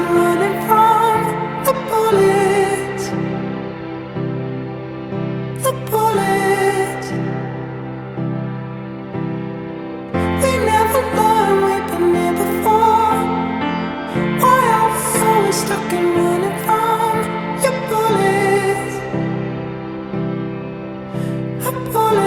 Running from the bullets? The bullets. We never learned we've been here before. Why are we stuck and running from your bullets? The bullets.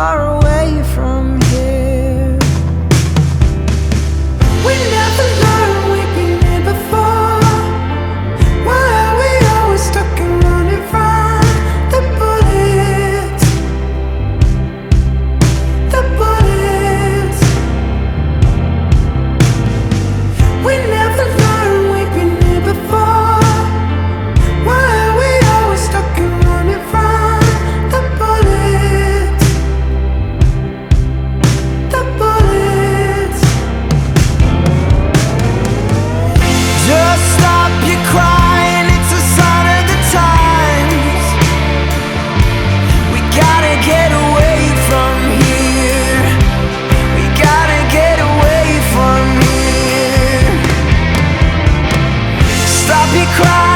We happy cry